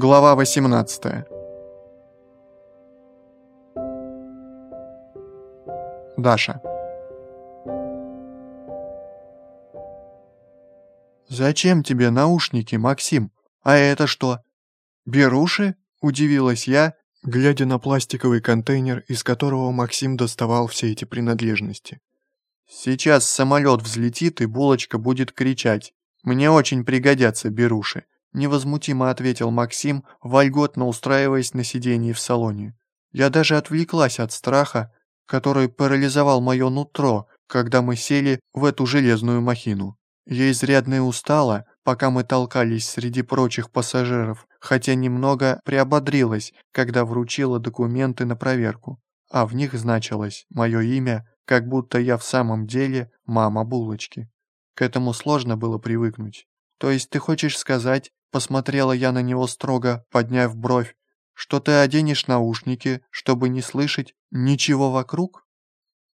Глава 18 Даша «Зачем тебе наушники, Максим? А это что?» «Беруши?» – удивилась я, глядя на пластиковый контейнер, из которого Максим доставал все эти принадлежности. «Сейчас самолет взлетит, и булочка будет кричать. Мне очень пригодятся беруши», — невозмутимо ответил Максим, вольготно устраиваясь на сиденье в салоне. Я даже отвлеклась от страха, который парализовал мое нутро, когда мы сели в эту железную махину. Я изрядно устала, пока мы толкались среди прочих пассажиров, хотя немного приободрилась, когда вручила документы на проверку, а в них значилось мое имя, как будто я в самом деле мама булочки. К этому сложно было привыкнуть. То есть ты хочешь сказать, посмотрела я на него строго, подняв бровь, что ты оденешь наушники, чтобы не слышать ничего вокруг?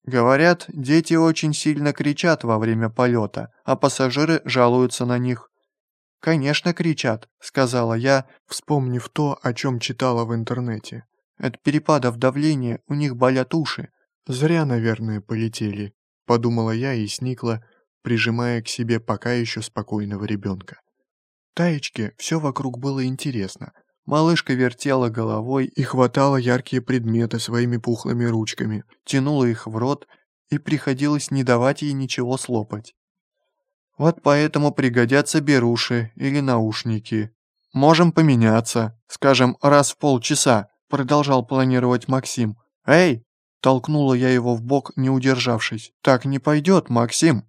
Говорят, дети очень сильно кричат во время полета, а пассажиры жалуются на них. «Конечно кричат», — сказала я, вспомнив то, о чем читала в интернете. «От перепадов давления у них болят уши». «Зря, наверное, полетели», — подумала я и сникла, прижимая к себе пока еще спокойного ребенка. Таечке все вокруг было интересно. Малышка вертела головой и хватала яркие предметы своими пухлыми ручками, тянула их в рот, и приходилось не давать ей ничего слопать. Вот поэтому пригодятся беруши или наушники. Можем поменяться, скажем, раз в полчаса, продолжал планировать Максим. Эй! Толкнула я его в бок, не удержавшись. Так не пойдет, Максим.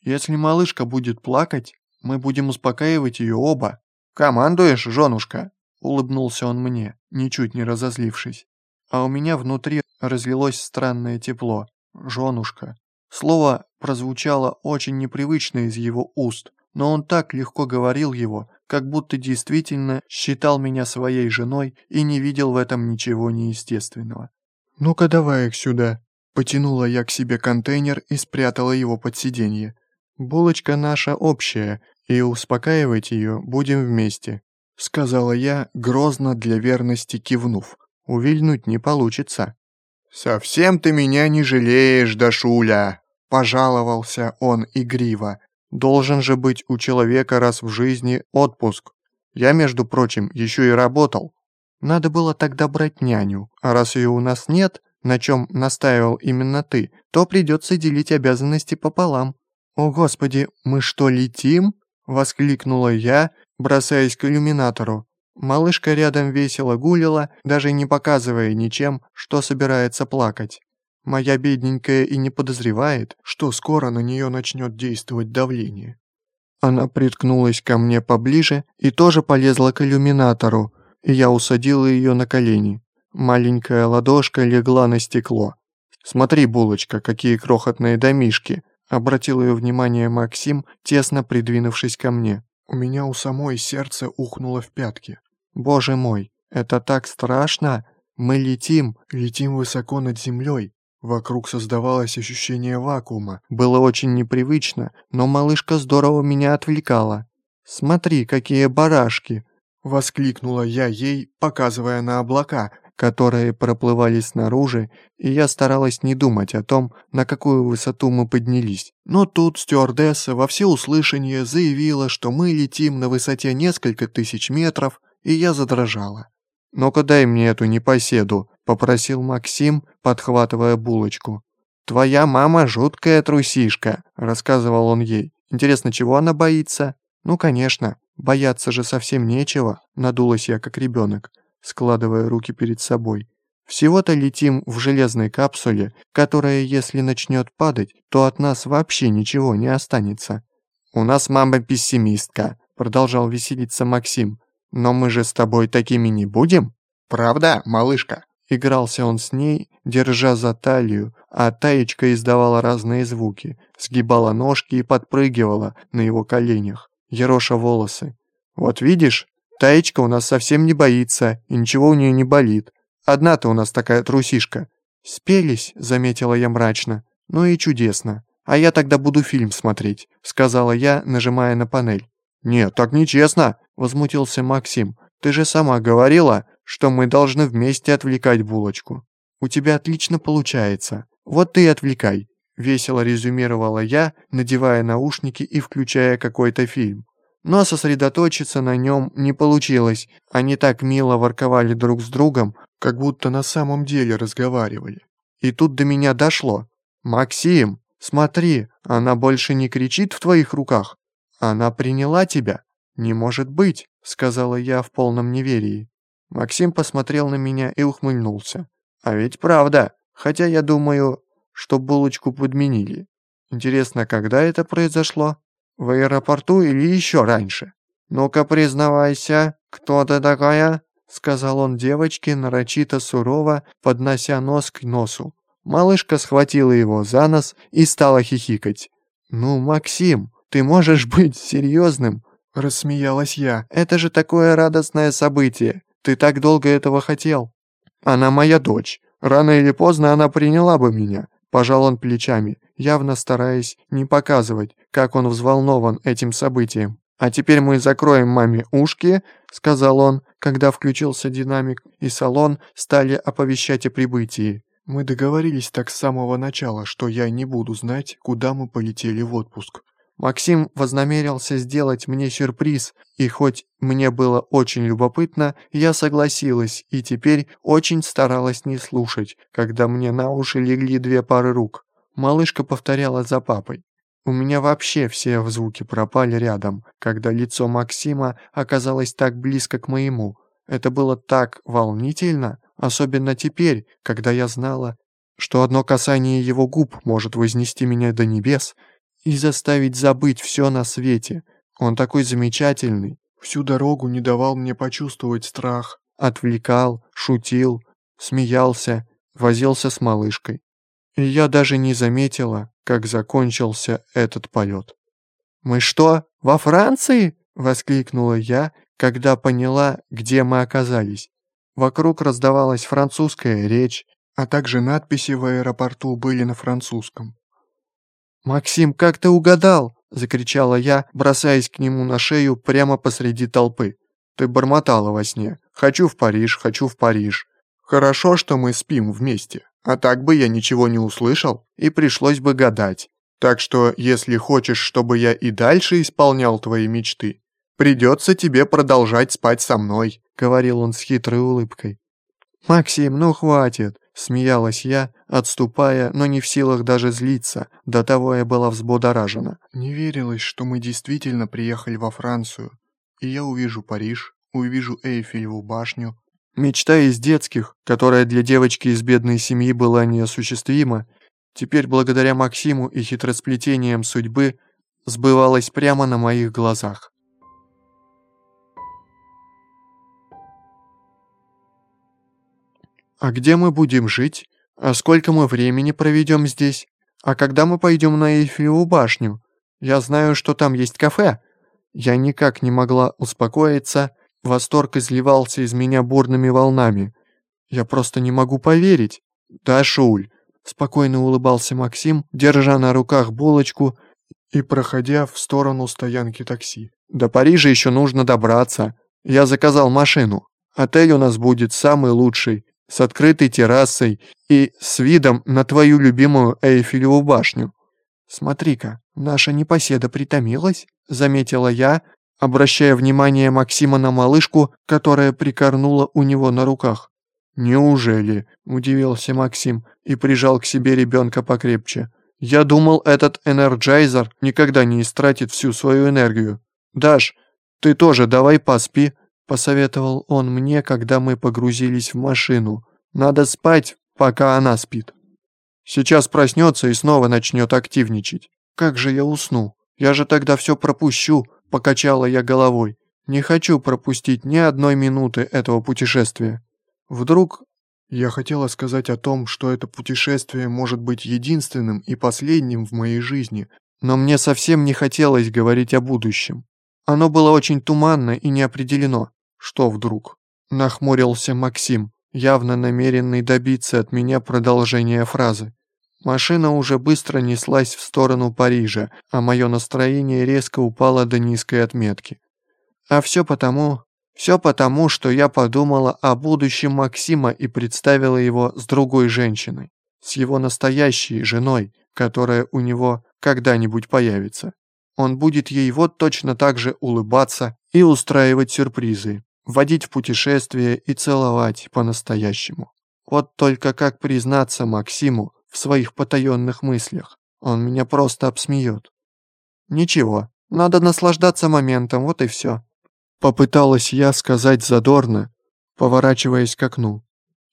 Если малышка будет плакать, мы будем успокаивать ее оба. Командуешь, женушка? Улыбнулся он мне, ничуть не разозлившись. А у меня внутри разлилось странное тепло. Женушка. Слово прозвучало очень непривычно из его уст, но он так легко говорил его, как будто действительно считал меня своей женой и не видел в этом ничего неестественного. «Ну-ка давай их сюда», — потянула я к себе контейнер и спрятала его под сиденье. «Булочка наша общая, и успокаивать ее будем вместе», — сказала я, грозно для верности кивнув. «Увильнуть не получится». «Совсем ты меня не жалеешь, Дашуля!» – пожаловался он игриво. «Должен же быть у человека раз в жизни отпуск. Я, между прочим, еще и работал. Надо было тогда брать няню, а раз ее у нас нет, на чем настаивал именно ты, то придется делить обязанности пополам». «О, Господи, мы что, летим?» – воскликнула я, бросаясь к иллюминатору. Малышка рядом весело гулила, даже не показывая ничем, что собирается плакать. Моя бедненькая и не подозревает, что скоро на нее начнет действовать давление. Она приткнулась ко мне поближе и тоже полезла к иллюминатору, и я усадила ее на колени. Маленькая ладошка легла на стекло. «Смотри, булочка, какие крохотные домишки!» Обратил ее внимание Максим, тесно придвинувшись ко мне. У меня у самой сердце ухнуло в пятки. Боже мой, это так страшно! Мы летим, летим высоко над землей. Вокруг создавалось ощущение вакуума. Было очень непривычно, но малышка здорово меня отвлекала. «Смотри, какие барашки!» — воскликнула я ей, показывая на облака, которые проплывали снаружи, и я старалась не думать о том, на какую высоту мы поднялись. Но тут стюардесса во всеуслышание заявила, что мы летим на высоте несколько тысяч метров, и я задрожала. «Ну-ка дай мне эту непоседу», — попросил Максим, подхватывая булочку. «Твоя мама жуткая трусишка», — рассказывал он ей. «Интересно, чего она боится?» «Ну, конечно, бояться же совсем нечего», — надулась я как ребенок, складывая руки перед собой. «Всего-то летим в железной капсуле, которая, если начнет падать, то от нас вообще ничего не останется». «У нас мама пессимистка», — продолжал веселиться Максим. Но мы же с тобой такими не будем? Правда, малышка?» Игрался он с ней, держа за талию, а Таечка издавала разные звуки, сгибала ножки и подпрыгивала на его коленях, ероша волосы. «Вот видишь, Таечка у нас совсем не боится, и ничего у нее не болит. Одна-то у нас такая трусишка». «Спелись», — заметила я мрачно. «Ну и чудесно. А я тогда буду фильм смотреть», — сказала я, нажимая на панель. «Нет, так нечестно», — возмутился Максим. Ты же сама говорила, что мы должны вместе отвлекать булочку. У тебя отлично получается. Вот ты и отвлекай. Весело резюмировала я, надевая наушники и включая какой-то фильм. Но сосредоточиться на нем не получилось. Они так мило ворковали друг с другом, как будто на самом деле разговаривали. И тут до меня дошло. «Максим, смотри, она больше не кричит в твоих руках. Она приняла тебя. Не может быть», — сказала я в полном неверии. Максим посмотрел на меня и ухмыльнулся. «А ведь правда, хотя я думаю, что булочку подменили. Интересно, когда это произошло? В аэропорту или еще раньше? Ну-ка признавайся, кто ты такая?» Сказал он девочке нарочито сурово, поднося нос к носу. Малышка схватила его за нос и стала хихикать. «Ну, Максим, ты можешь быть серьезным?» Рассмеялась я. «Это же такое радостное событие. Ты так долго этого хотел». «Она моя дочь. Рано или поздно она приняла бы меня. Пожал он плечами, явно стараясь не показывать, как он взволнован этим событием. «А теперь мы закроем маме ушки», — сказал он, когда включился динамик, и салон стали оповещать о прибытии. Мы договорились так с самого начала, что я не буду знать, куда мы полетели в отпуск. Максим вознамерился сделать мне сюрприз, и хоть мне было очень любопытно, я согласилась и теперь очень старалась не слушать, когда мне на уши легли две пары рук. Малышка повторяла за папой. У меня вообще все звуки пропали рядом, когда лицо Максима оказалось так близко к моему. Это было так волнительно, особенно теперь, когда я знала, что одно касание его губ может вознести меня до небес, и заставить забыть все на свете. Он такой замечательный. Всю дорогу не давал мне почувствовать страх. Отвлекал, шутил, смеялся, возился с малышкой. И я даже не заметила, как закончился этот полет. «Мы что, во Франции?» — воскликнула я, когда поняла, где мы оказались. Вокруг раздавалась французская речь, а также надписи в аэропорту были на французском. «Максим, как ты угадал?» — закричала я, бросаясь к нему на шею прямо посреди толпы. «Ты бормотала во сне. Хочу в Париж, хочу в Париж. Хорошо, что мы спим вместе, а так бы я ничего не услышал и пришлось бы гадать. Так что, если хочешь, чтобы я и дальше исполнял твои мечты, придется тебе продолжать спать со мной», — говорил он с хитрой улыбкой. «Максим, ну хватит. Смеялась я, отступая, но не в силах даже злиться, до того я была взбодоражена. Не верилось, что мы действительно приехали во Францию, и я увижу Париж, увижу Эйфелеву башню. Мечта из детских, которая для девочки из бедной семьи была неосуществима, теперь благодаря Максиму и хитросплетениям судьбы сбывалась прямо на моих глазах. «А где мы будем жить? А сколько мы времени проведем здесь? А когда мы пойдем на Эйфелеву башню? Я знаю, что там есть кафе». Я никак не могла успокоиться, восторг изливался из меня бурными волнами. «Я просто не могу поверить». «Да, Шуль», — спокойно улыбался Максим, держа на руках булочку и проходя в сторону стоянки такси. «До Парижа еще нужно добраться. Я заказал машину. Отель у нас будет самый лучший с открытой террасой и с видом на твою любимую Эйфелеву башню. «Смотри-ка, наша непоседа притомилась», — заметила я, обращая внимание Максима на малышку, которая прикорнула у него на руках. «Неужели?» — удивился Максим и прижал к себе ребенка покрепче. «Я думал, этот энерджайзер никогда не истратит всю свою энергию. Даш, ты тоже давай поспи, посоветовал он мне, когда мы погрузились в машину. Надо спать, пока она спит. Сейчас проснется и снова начнет активничать. Как же я усну? Я же тогда все пропущу, покачала я головой. Не хочу пропустить ни одной минуты этого путешествия. Вдруг я хотела сказать о том, что это путешествие может быть единственным и последним в моей жизни, но мне совсем не хотелось говорить о будущем. Оно было очень туманно и неопределено. «Что вдруг?» – нахмурился Максим, явно намеренный добиться от меня продолжения фразы. Машина уже быстро неслась в сторону Парижа, а мое настроение резко упало до низкой отметки. А все потому, Все потому, что я подумала о будущем Максима и представила его с другой женщиной, с его настоящей женой, которая у него когда-нибудь появится. Он будет ей вот точно так же улыбаться и устраивать сюрпризы, водить в путешествие и целовать по-настоящему. Вот только как признаться Максиму в своих потаенных мыслях? Он меня просто обсмеет. Ничего, надо наслаждаться моментом, вот и все. Попыталась я сказать задорно, поворачиваясь к окну.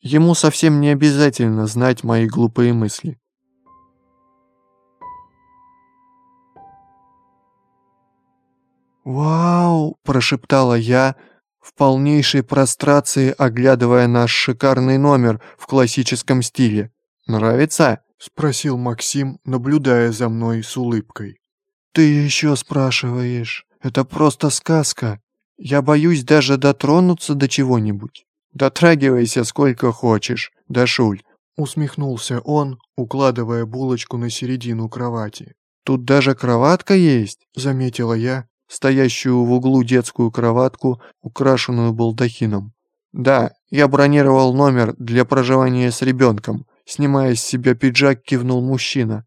Ему совсем не обязательно знать мои глупые мысли. «Вау!» – прошептала я, в полнейшей прострации оглядывая наш шикарный номер в классическом стиле. «Нравится?» – спросил Максим, наблюдая за мной с улыбкой. «Ты еще спрашиваешь? Это просто сказка. Я боюсь даже дотронуться до чего-нибудь. Дотрагивайся сколько хочешь, Дашуль», — усмехнулся он, укладывая булочку на середину кровати. «Тут даже кроватка есть», — заметила я, стоящую в углу детскую кроватку, украшенную балдахином. «Да, я бронировал номер для проживания с ребенком», — снимая с себя пиджак, кивнул мужчина.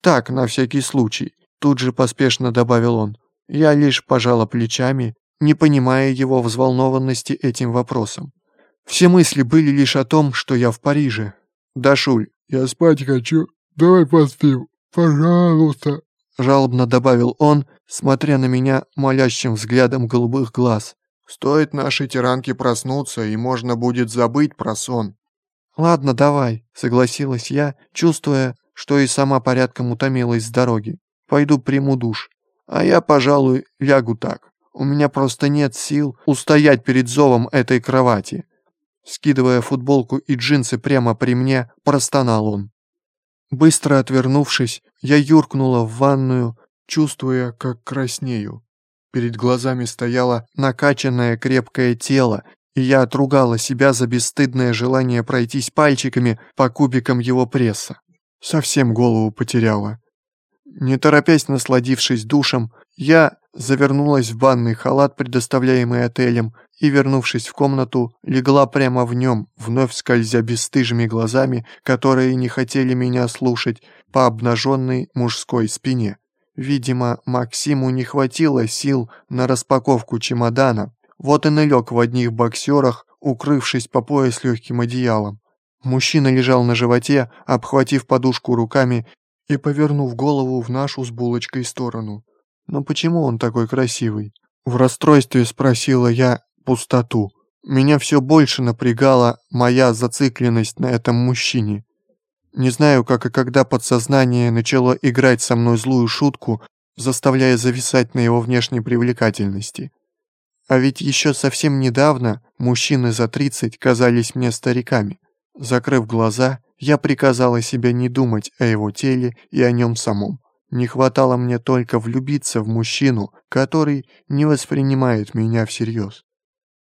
«Так, на всякий случай», — тут же поспешно добавил он. Я лишь пожала плечами, не понимая его взволнованности этим вопросом. Все мысли были лишь о том, что я в Париже. «Дашуль, я спать хочу. Давай поспим. Пожалуйста», — жалобно добавил он, смотря на меня молящим взглядом голубых глаз. «Стоит нашей тиранке проснуться, и можно будет забыть про сон». «Ладно, давай», — согласилась я, чувствуя, что и сама порядком утомилась с дороги. «Пойду приму душ. А я, пожалуй, лягу так». У меня просто нет сил устоять перед зовом этой кровати. Скидывая футболку и джинсы прямо при мне, простонал он. Быстро отвернувшись, я юркнула в ванную, чувствуя, как краснею. Перед глазами стояло накачанное крепкое тело, и я отругала себя за бесстыдное желание пройтись пальчиками по кубикам его пресса. Совсем голову потеряла. Не торопясь насладившись душем, я завернулась в банный халат, предоставляемый отелем, и, вернувшись в комнату, легла прямо в нем, вновь скользя бесстыжими глазами, которые не хотели меня слушать, по обнаженной мужской спине. Видимо, Максиму не хватило сил на распаковку чемодана, вот и налег в одних боксерах, укрывшись по пояс легким одеялом. Мужчина лежал на животе, обхватив подушку руками и повернув голову в нашу с булочкой сторону. «Но почему он такой красивый?» В расстройстве спросила я пустоту. Меня все больше напрягала моя зацикленность на этом мужчине. Не знаю, как и когда подсознание начало играть со мной злую шутку, заставляя зависать на его внешней привлекательности. А ведь еще совсем недавно мужчины за 30 казались мне стариками. Закрыв глаза, я приказала себе не думать о его теле и о нем самом. Не хватало мне только влюбиться в мужчину, который не воспринимает меня всерьез.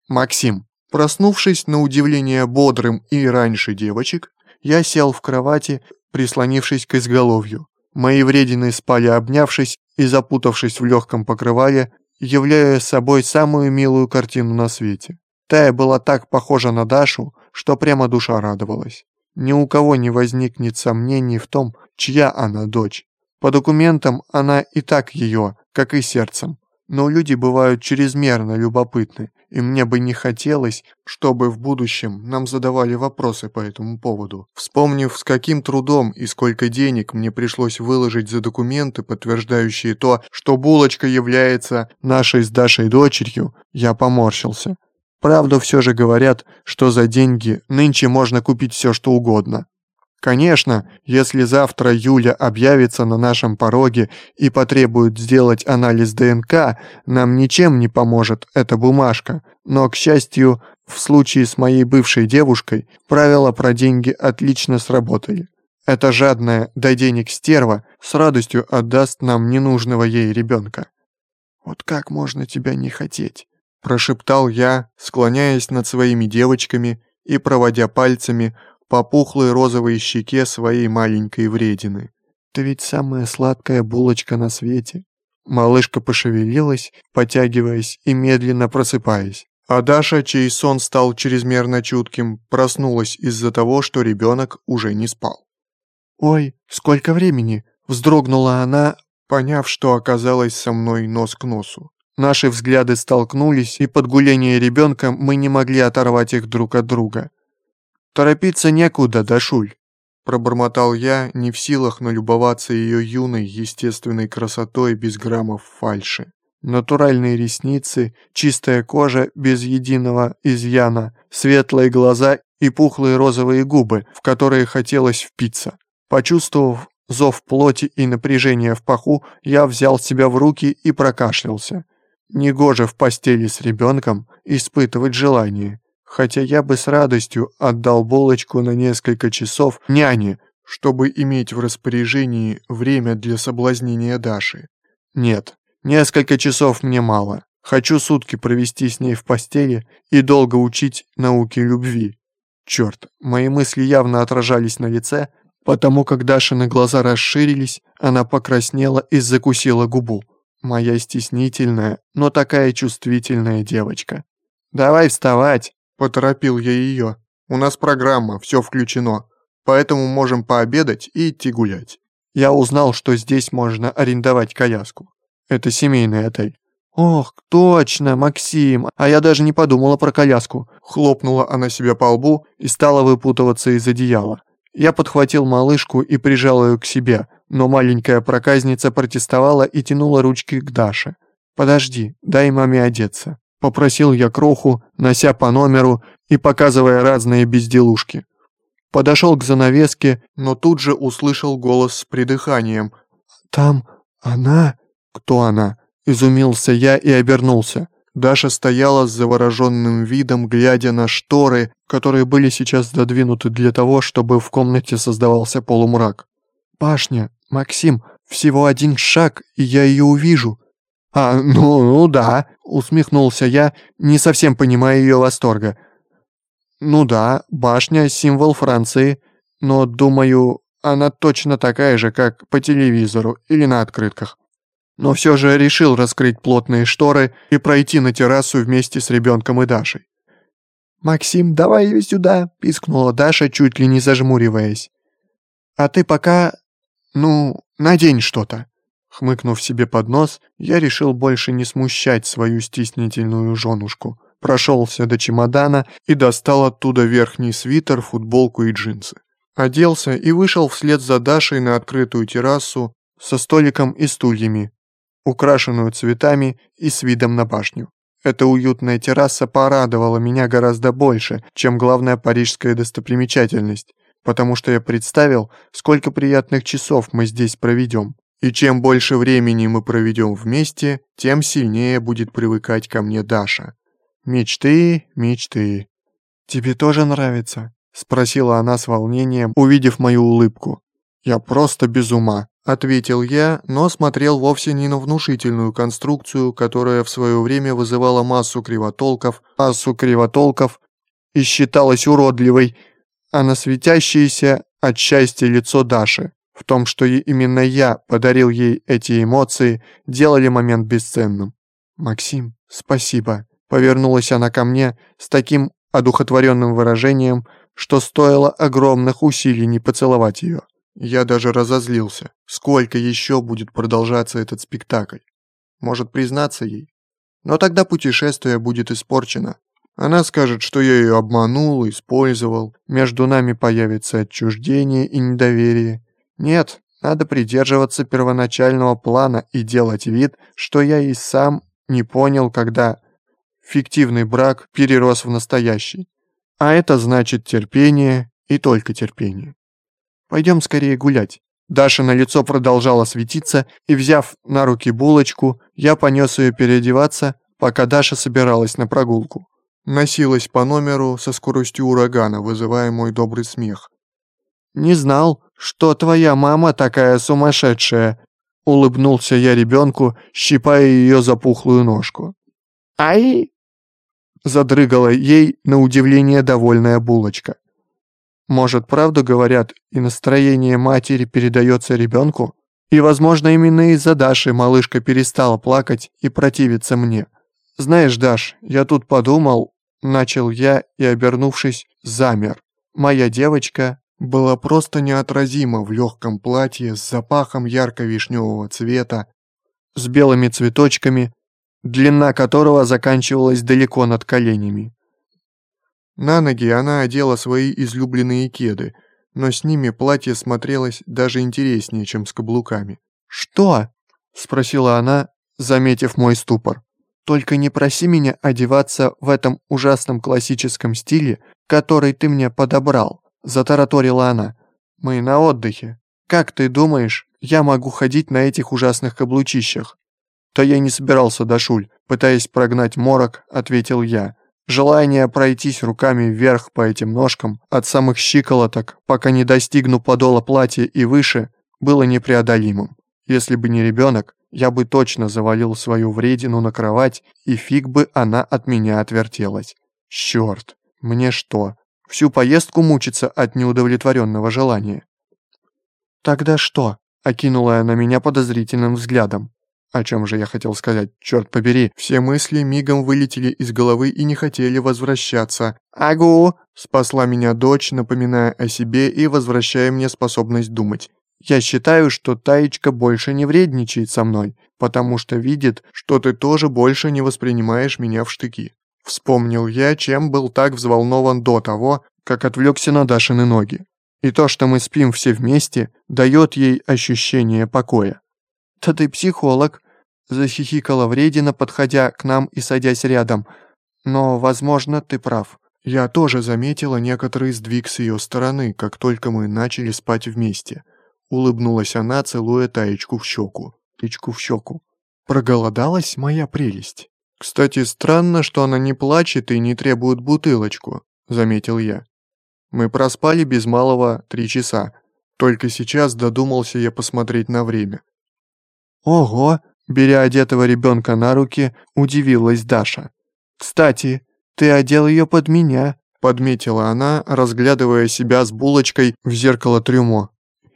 Максим. Проснувшись на удивление бодрым и раньше девочек, я сел в кровати, прислонившись к изголовью. Мои вредины спали обнявшись и запутавшись в легком покрывале, являя собой самую милую картину на свете. Тая была так похожа на Дашу, что прямо душа радовалась. Ни у кого не возникнет сомнений в том, чья она дочь. По документам она и так ее, как и сердцем. Но люди бывают чрезмерно любопытны, и мне бы не хотелось, чтобы в будущем нам задавали вопросы по этому поводу. Вспомнив, с каким трудом и сколько денег мне пришлось выложить за документы, подтверждающие то, что булочка является нашей с Дашей дочерью, я поморщился. Правду все же говорят, что за деньги нынче можно купить все, что угодно. Конечно, если завтра Юля объявится на нашем пороге и потребует сделать анализ ДНК, нам ничем не поможет эта бумажка. Но, к счастью, в случае с моей бывшей девушкой правила про деньги отлично сработали. Эта жадная до денег стерва с радостью отдаст нам ненужного ей ребенка. «Вот как можно тебя не хотеть?» – прошептал я, склоняясь над своими девочками и проводя пальцами по пухлой розовой щеке своей маленькой вредины. «Ты ведь самая сладкая булочка на свете». Малышка пошевелилась, потягиваясь и медленно просыпаясь. А Даша, чей сон стал чрезмерно чутким, проснулась из-за того, что ребенок уже не спал. «Ой, сколько времени!» – вздрогнула она, поняв, что оказалась со мной нос к носу. Наши взгляды столкнулись, и под гуление ребенка мы не могли оторвать их друг от друга. «Торопиться некуда, Дашуль», – пробормотал я, не в силах налюбоваться ее юной, естественной красотой без граммов фальши. Натуральные ресницы, чистая кожа без единого изъяна, светлые глаза и пухлые розовые губы, в которые хотелось впиться. Почувствовав зов плоти и напряжение в паху, я взял себя в руки и прокашлялся. Негоже в постели с ребенком испытывать желание, хотя я бы с радостью отдал булочку на несколько часов няне, чтобы иметь в распоряжении время для соблазнения Даши. Нет, Несколько часов мне мало. Хочу сутки провести с ней в постели и долго учить науке любви. Черт, мои мысли явно отражались на лице, потому как Дашины глаза расширились, она покраснела и закусила губу. Моя стеснительная, но такая чувствительная девочка. «Давай вставать!» – поторопил я ее. «У нас программа, все включено, поэтому можем пообедать и идти гулять». Я узнал, что здесь можно арендовать коляску. Это семейный отель». «Ох, точно, Максим, а я даже не подумала про коляску». Хлопнула она себя по лбу и стала выпутываться из одеяла. Я подхватил малышку и прижал ее к себе, но маленькая проказница протестовала и тянула ручки к Даше. «Подожди, дай маме одеться», — попросил я кроху, нося по номеру и показывая разные безделушки. Подошел к занавеске, но тут же услышал голос с придыханием. «Там она...» «Кто она?» – изумился я и обернулся. Даша стояла с завороженным видом, глядя на шторы, которые были сейчас задвинуты для того, чтобы в комнате создавался полумрак. «Башня, Максим, всего один шаг, и я ее увижу». «А, ну, ну да», — усмехнулся я, не совсем понимая ее восторга. «Ну да, башня — символ Франции, но, думаю, она точно такая же, как по телевизору или на открытках» но все же решил раскрыть плотные шторы и пройти на террасу вместе с ребенком и Дашей. «Максим, давай ее сюда!» – пискнула Даша, чуть ли не зажмуриваясь. «А ты пока... ну, надень что-то!» Хмыкнув себе под нос, я решил больше не смущать свою стеснительную женушку. Прошелся до чемодана и достал оттуда верхний свитер, футболку и джинсы. Оделся и вышел вслед за Дашей на открытую террасу со столиком и стульями, украшенную цветами и с видом на башню. Эта уютная терраса порадовала меня гораздо больше, чем главная парижская достопримечательность, потому что я представил, сколько приятных часов мы здесь проведем. И чем больше времени мы проведем вместе, тем сильнее будет привыкать ко мне Даша. Мечты, мечты. «Тебе тоже нравится?» — спросила она с волнением, увидев мою улыбку. «Я просто без ума», Ответил я, но смотрел вовсе не на внушительную конструкцию, которая в свое время вызывала массу кривотолков, массу кривотолков и считалась уродливой, а на светящееся от счастья лицо Даши. В том, что именно я подарил ей эти эмоции, делали момент бесценным. «Максим, спасибо», — повернулась она ко мне с таким одухотворенным выражением, что стоило огромных усилий не поцеловать ее. Я даже разозлился. Сколько еще будет продолжаться этот спектакль? Может признаться ей? Но тогда путешествие будет испорчено. Она скажет, что я ее обманул, использовал. Между нами появится отчуждение и недоверие. Нет, надо придерживаться первоначального плана и делать вид, что я и сам не понял, когда фиктивный брак перерос в настоящий. А это значит терпение и только терпение. Пойдем скорее гулять». Даша на лицо продолжала светиться, и, взяв на руки булочку, я понес ее переодеваться, пока Даша собиралась на прогулку. Носилась по номеру со скоростью урагана, вызывая мой добрый смех. «Не знал, что твоя мама такая сумасшедшая», — улыбнулся я ребенку, щипая ее запухлую ножку. «Ай!» — задрыгала ей на удивление довольная булочка. Может, правду говорят, и настроение матери передается ребенку? И, возможно, именно из-за Даши малышка перестала плакать и противиться мне. «Знаешь, Даш, я тут подумал...» Начал я и, обернувшись, замер. Моя девочка была просто неотразима в легком платье с запахом ярко-вишневого цвета, с белыми цветочками, длина которого заканчивалась далеко над коленями. На ноги она одела свои излюбленные кеды, но с ними платье смотрелось даже интереснее, чем с каблуками. «Что?» — спросила она, заметив мой ступор. «Только не проси меня одеваться в этом ужасном классическом стиле, который ты мне подобрал», — затараторила она. «Мы на отдыхе. Как ты думаешь, я могу ходить на этих ужасных каблучищах?» «То я не собирался, Дашуль», — пытаясь прогнать морок, ответил я. Желание пройтись руками вверх по этим ножкам, от самых щиколоток, пока не достигну подола платья и выше, было непреодолимым. Если бы не ребенок, я бы точно завалил свою вредину на кровать, и фиг бы она от меня отвертелась. Черт, мне что, всю поездку мучиться от неудовлетворенного желания? «Тогда что?» — окинула она меня подозрительным взглядом. О чем же я хотел сказать, черт побери. Все мысли мигом вылетели из головы и не хотели возвращаться. «Агу!» – спасла меня дочь, напоминая о себе и возвращая мне способность думать. «Я считаю, что Таечка больше не вредничает со мной, потому что видит, что ты тоже больше не воспринимаешь меня в штыки». Вспомнил я, чем был так взволнован до того, как отвлекся на Дашины ноги. И то, что мы спим все вместе, дает ей ощущение покоя. «Да ты психолог», — захихикала Вредина, подходя к нам и садясь рядом. «Но, возможно, ты прав». Я тоже заметила некоторый сдвиг с ее стороны, как только мы начали спать вместе. Улыбнулась она, целуя Таечку в щеку. Таечку в щеку. Проголодалась моя прелесть. «Кстати, странно, что она не плачет и не требует бутылочку», — заметил я. Мы проспали без малого три часа. Только сейчас додумался я посмотреть на время. «Ого!» – беря одетого ребенка на руки, удивилась Даша. «Кстати, ты одел ее под меня», – подметила она, разглядывая себя с булочкой в зеркало трюмо.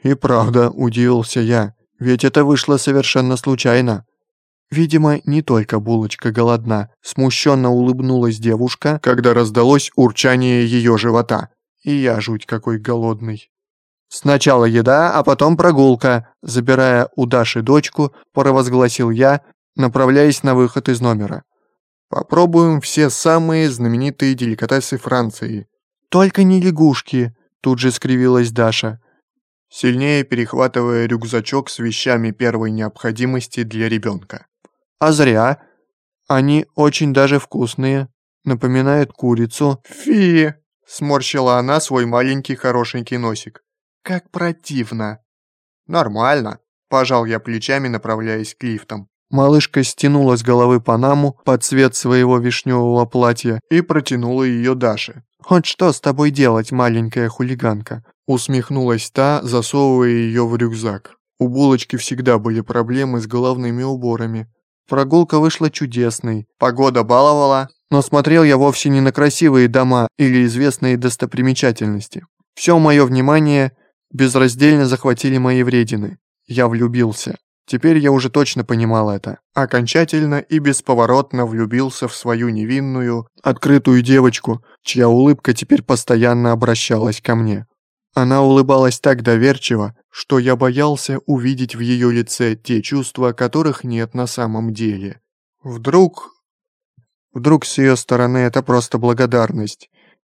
«И правда», – удивился я, – «ведь это вышло совершенно случайно». Видимо, не только булочка голодна, смущенно улыбнулась девушка, когда раздалось урчание ее живота. И я жуть какой голодный. «Сначала еда, а потом прогулка», забирая у Даши дочку, провозгласил я, направляясь на выход из номера. «Попробуем все самые знаменитые деликатесы Франции». «Только не лягушки», тут же скривилась Даша, сильнее перехватывая рюкзачок с вещами первой необходимости для ребенка. «А зря. Они очень даже вкусные, напоминают курицу». «Фи!» – сморщила она свой маленький хорошенький носик. Как противно. Нормально. Пожал я плечами, направляясь к лифтам. Малышка стянула с головы панаму под цвет своего вишневого платья и протянула ее Даше. «Вот что с тобой делать, маленькая хулиганка?» Усмехнулась та, засовывая ее в рюкзак. У булочки всегда были проблемы с головными уборами. Прогулка вышла чудесной, погода баловала, но смотрел я вовсе не на красивые дома или известные достопримечательности. Все мое внимание безраздельно захватили мои вредины. Я влюбился. Теперь я уже точно понимал это. Окончательно и бесповоротно влюбился в свою невинную, открытую девочку, чья улыбка теперь постоянно обращалась ко мне. Она улыбалась так доверчиво, что я боялся увидеть в ее лице те чувства, которых нет на самом деле. Вдруг... Вдруг с ее стороны это просто благодарность.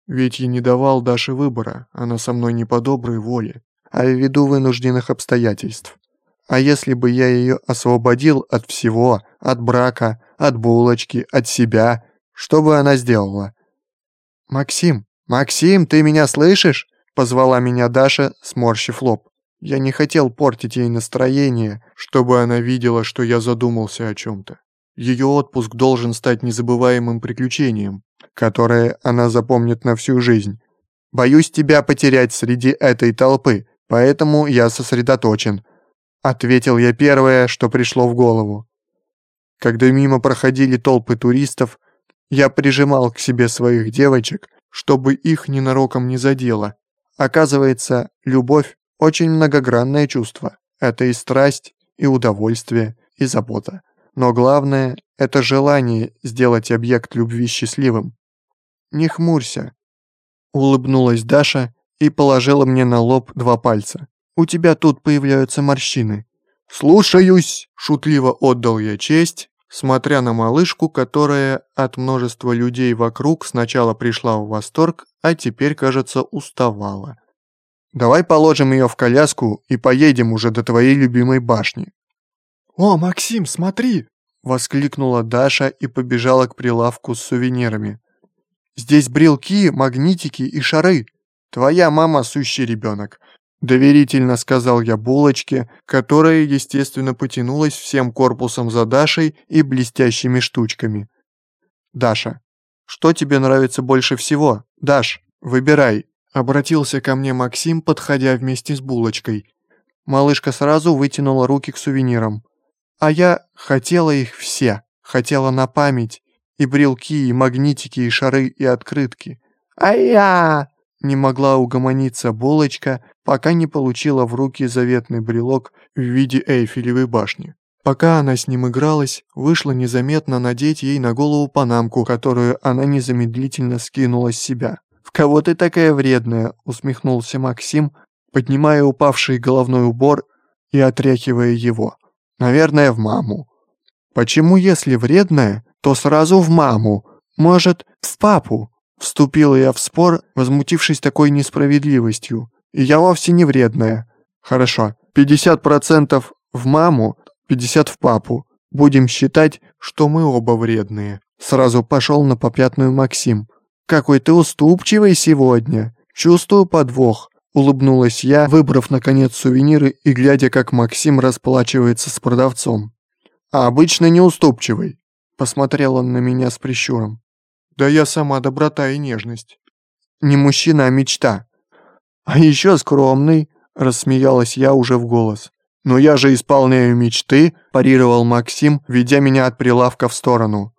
Ведь я не давал Даше выбора, она со мной не по доброй воле а ввиду вынужденных обстоятельств. А если бы я ее освободил от всего, от брака, от булочки, от себя, что бы она сделала? «Максим, Максим, ты меня слышишь?» Позвала меня Даша, сморщив лоб. Я не хотел портить ей настроение, чтобы она видела, что я задумался о чем-то. Ее отпуск должен стать незабываемым приключением, которое она запомнит на всю жизнь. Боюсь тебя потерять среди этой толпы, поэтому я сосредоточен», — ответил я первое, что пришло в голову. Когда мимо проходили толпы туристов, я прижимал к себе своих девочек, чтобы их ненароком не задело. Оказывается, любовь — очень многогранное чувство. Это и страсть, и удовольствие, и забота. Но главное – это желание сделать объект любви счастливым. «Не хмурься», – улыбнулась Даша и положила мне на лоб два пальца. «У тебя тут появляются морщины». «Слушаюсь!» – шутливо отдал я честь, смотря на малышку, которая от множества людей вокруг сначала пришла в восторг, а теперь, кажется, уставала. «Давай положим ее в коляску и поедем уже до твоей любимой башни». «О, Максим, смотри!» – воскликнула Даша и побежала к прилавку с сувенирами. «Здесь брелки, магнитики и шары. Твоя мама сущий ребенок. Доверительно сказал я булочке, которая, естественно, потянулась всем корпусом за Дашей и блестящими штучками. «Даша, что тебе нравится больше всего? Даш, выбирай!» Обратился ко мне Максим, подходя вместе с булочкой. Малышка сразу вытянула руки к сувенирам. А я хотела их все, хотела на память. И брелки, и магнитики, и шары, и открытки. «А я...» Не могла угомониться булочка, пока не получила в руки заветный брелок в виде Эйфелевой башни. Пока она с ним игралась, вышло незаметно надеть ей на голову панамку, которую она незамедлительно скинула с себя. «В кого ты такая вредная?» — усмехнулся Максим, поднимая упавший головной убор и отряхивая его. «Наверное, в маму». «Почему, если вредная, то сразу в маму? Может, в папу?» Вступила я в спор, возмутившись такой несправедливостью. И я вовсе не вредная. Хорошо, 50% в маму, 50% в папу. Будем считать, что мы оба вредные. Сразу пошел на попятную Максим. «Какой ты уступчивый сегодня! Чувствую подвох!» Улыбнулась я, выбрав наконец сувениры и глядя, как Максим расплачивается с продавцом. «А обычно неуступчивый», — посмотрел он на меня с прищуром. Да я сама доброта и нежность. Не мужчина, а мечта. А еще скромный, рассмеялась я уже в голос. «Но я же исполняю мечты», – парировал Максим, ведя меня от прилавка в сторону.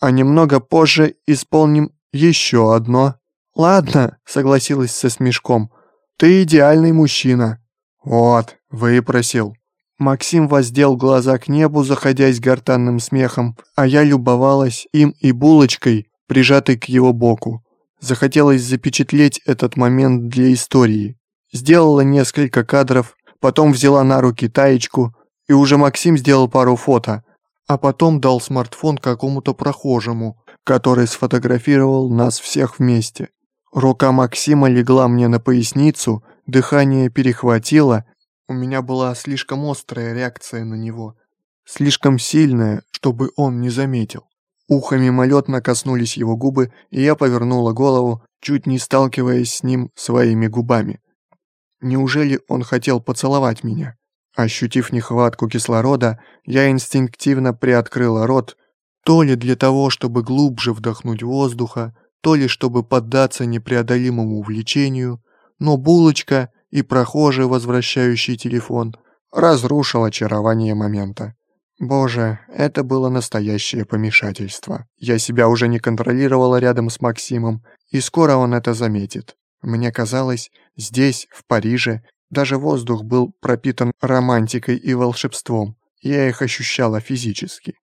«А немного позже исполним еще одно». «Ладно», – согласилась со смешком. «Ты идеальный мужчина». «Вот, выпросил». Максим воздел глаза к небу, заходясь гортанным смехом, а я любовалась им и булочкой, прижатый к его боку. Захотелось запечатлеть этот момент для истории. Сделала несколько кадров, потом взяла на руки таечку, и уже Максим сделал пару фото, а потом дал смартфон какому-то прохожему, который сфотографировал нас всех вместе. Рука Максима легла мне на поясницу, дыхание перехватило, у меня была слишком острая реакция на него, слишком сильная, чтобы он не заметил. Ухо мимолетно коснулись его губы, и я повернула голову, чуть не сталкиваясь с ним своими губами. Неужели он хотел поцеловать меня? Ощутив нехватку кислорода, я инстинктивно приоткрыла рот, то ли для того, чтобы глубже вдохнуть воздуха, то ли чтобы поддаться непреодолимому влечению, но булочка и прохожий, возвращающий телефон, разрушил очарование момента. Боже, это было настоящее помешательство. Я себя уже не контролировала рядом с Максимом, и скоро он это заметит. Мне казалось, здесь, в Париже, даже воздух был пропитан романтикой и волшебством. Я их ощущала физически.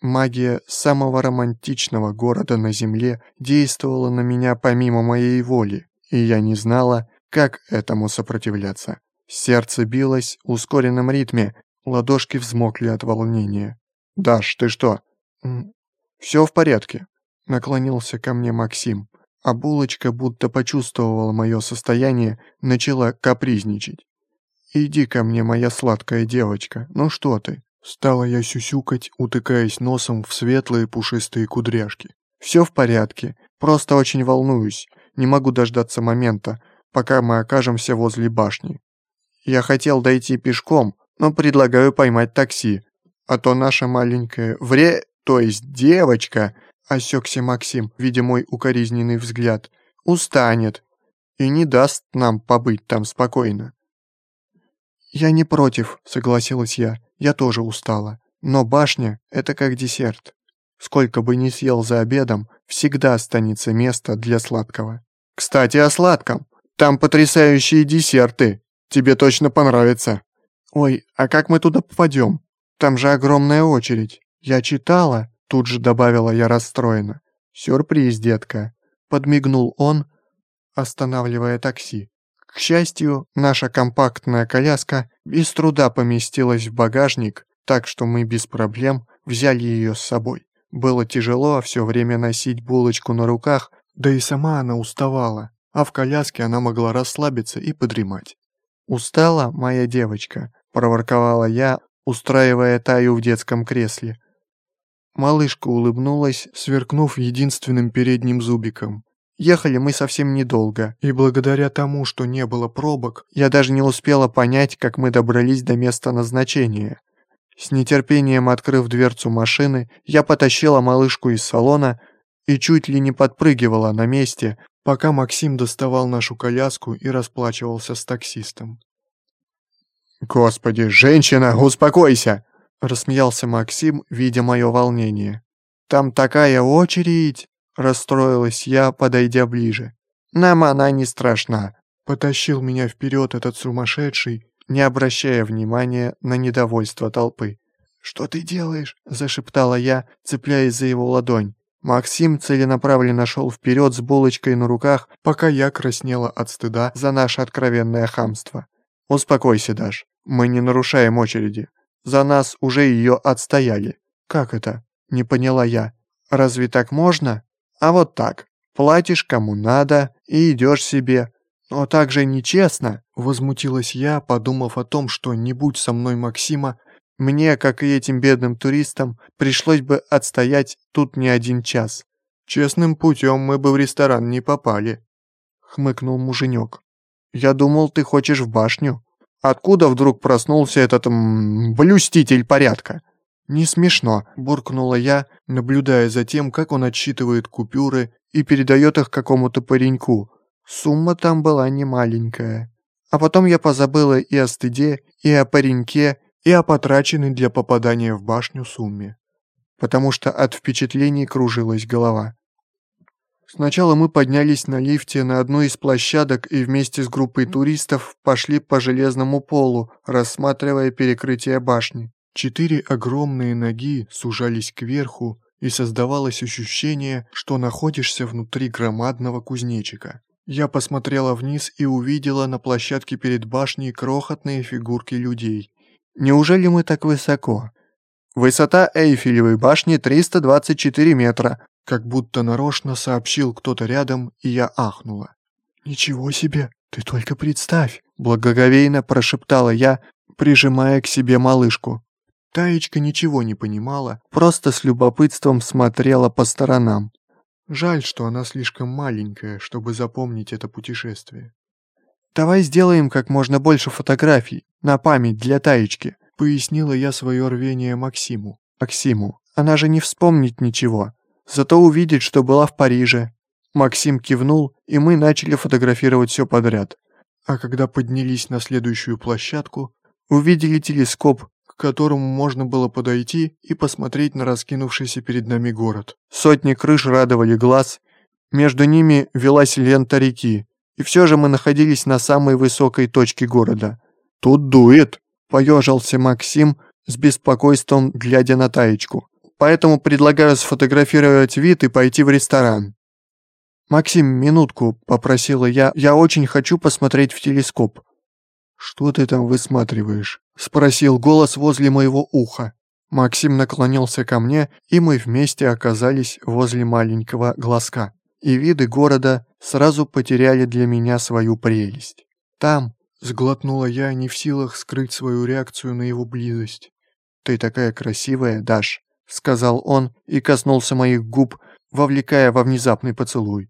Магия самого романтичного города на Земле действовала на меня помимо моей воли, и я не знала, как этому сопротивляться. Сердце билось в ускоренном ритме, Ладошки взмокли от волнения. «Даш, ты что?» «Все в порядке», — наклонился ко мне Максим, а булочка, будто почувствовала мое состояние, начала капризничать. «Иди ко мне, моя сладкая девочка, ну что ты?» Стала я сюсюкать, утыкаясь носом в светлые пушистые кудряшки. «Все в порядке, просто очень волнуюсь, не могу дождаться момента, пока мы окажемся возле башни. Я хотел дойти пешком, но предлагаю поймать такси. А то наша маленькая вре, то есть девочка, осекся Максим, видя мой укоризненный взгляд, устанет и не даст нам побыть там спокойно. «Я не против», — согласилась я, — «я тоже устала. Но башня — это как десерт. Сколько бы ни съел за обедом, всегда останется место для сладкого». «Кстати, о сладком. Там потрясающие десерты. Тебе точно понравится». «Ой, а как мы туда попадем?» Там же огромная очередь. Я читала, тут же добавила я расстроенно. Сюрприз, детка. Подмигнул он, останавливая такси. К счастью, наша компактная коляска без труда поместилась в багажник, так что мы без проблем взяли ее с собой. Было тяжело все время носить булочку на руках, да и сама она уставала, а в коляске она могла расслабиться и подремать. «Устала, моя девочка?» – проворковала я, устраивая Таю в детском кресле. Малышка улыбнулась, сверкнув единственным передним зубиком. Ехали мы совсем недолго, и благодаря тому, что не было пробок, я даже не успела понять, как мы добрались до места назначения. С нетерпением открыв дверцу машины, я потащила малышку из салона и чуть ли не подпрыгивала на месте, пока Максим доставал нашу коляску и расплачивался с таксистом. «Господи, женщина, успокойся!» — рассмеялся Максим, видя мое волнение. «Там такая очередь!» — расстроилась я, подойдя ближе. «Нам она не страшна!» — потащил меня вперед этот сумасшедший, не обращая внимания на недовольство толпы. «Что ты делаешь?» — зашептала я, цепляясь за его ладонь. Максим целенаправленно шел вперед с булочкой на руках, пока я краснела от стыда за наше откровенное хамство. «Успокойся, Даш, мы не нарушаем очереди. За нас уже ее отстояли». «Как это?» — не поняла я. «Разве так можно?» «А вот так. Платишь кому надо и идешь себе. Но так же нечестно!» — возмутилась я, подумав о том, что не будь со мной Максима, мне, как и этим бедным туристам, пришлось бы отстоять тут не один час. Честным путем мы бы в ресторан не попали», — хмыкнул муженек. «Я думал, ты хочешь в башню. Откуда вдруг проснулся этот м, блюститель порядка?» «Не смешно», — буркнула я, наблюдая за тем, как он отсчитывает купюры и передает их какому-то пареньку. Сумма там была немаленькая. А потом я позабыла и о стыде, и о пареньке, и о потраченной для попадания в башню сумме, потому что от впечатлений кружилась голова. Сначала мы поднялись на лифте на одну из площадок и вместе с группой туристов пошли по железному полу, рассматривая перекрытие башни. Четыре огромные ноги сужались кверху, и создавалось ощущение, что находишься внутри громадного кузнечика. Я посмотрела вниз и увидела на площадке перед башней крохотные фигурки людей. Неужели мы так высоко? Высота Эйфелевой башни 324 метра, как будто нарочно сообщил кто-то рядом, и я ахнула. «Ничего себе, ты только представь!» Благоговейно прошептала я, прижимая к себе малышку. Таечка ничего не понимала, просто с любопытством смотрела по сторонам. Жаль, что она слишком маленькая, чтобы запомнить это путешествие. «Давай сделаем как можно больше фотографий, на память для Таечки», пояснила я свое рвение Максиму. «Максиму, она же не вспомнит ничего, зато увидит, что была в Париже». Максим кивнул, и мы начали фотографировать все подряд. А когда поднялись на следующую площадку, увидели телескоп, к которому можно было подойти и посмотреть на раскинувшийся перед нами город. Сотни крыш радовали глаз, между ними велась лента реки, и все же мы находились на самой высокой точке города. «Тут дует», — поежился Максим с беспокойством, глядя на Таечку. «Поэтому предлагаю сфотографировать вид и пойти в ресторан». «Максим, минутку», — попросила я, — «я очень хочу посмотреть в телескоп». «Что ты там высматриваешь?» — спросил голос возле моего уха. Максим наклонился ко мне, и мы вместе оказались возле маленького глазка и виды города сразу потеряли для меня свою прелесть. Там, сглотнула я, не в силах скрыть свою реакцию на его близость. «Ты такая красивая, Даш», — сказал он и коснулся моих губ, вовлекая во внезапный поцелуй.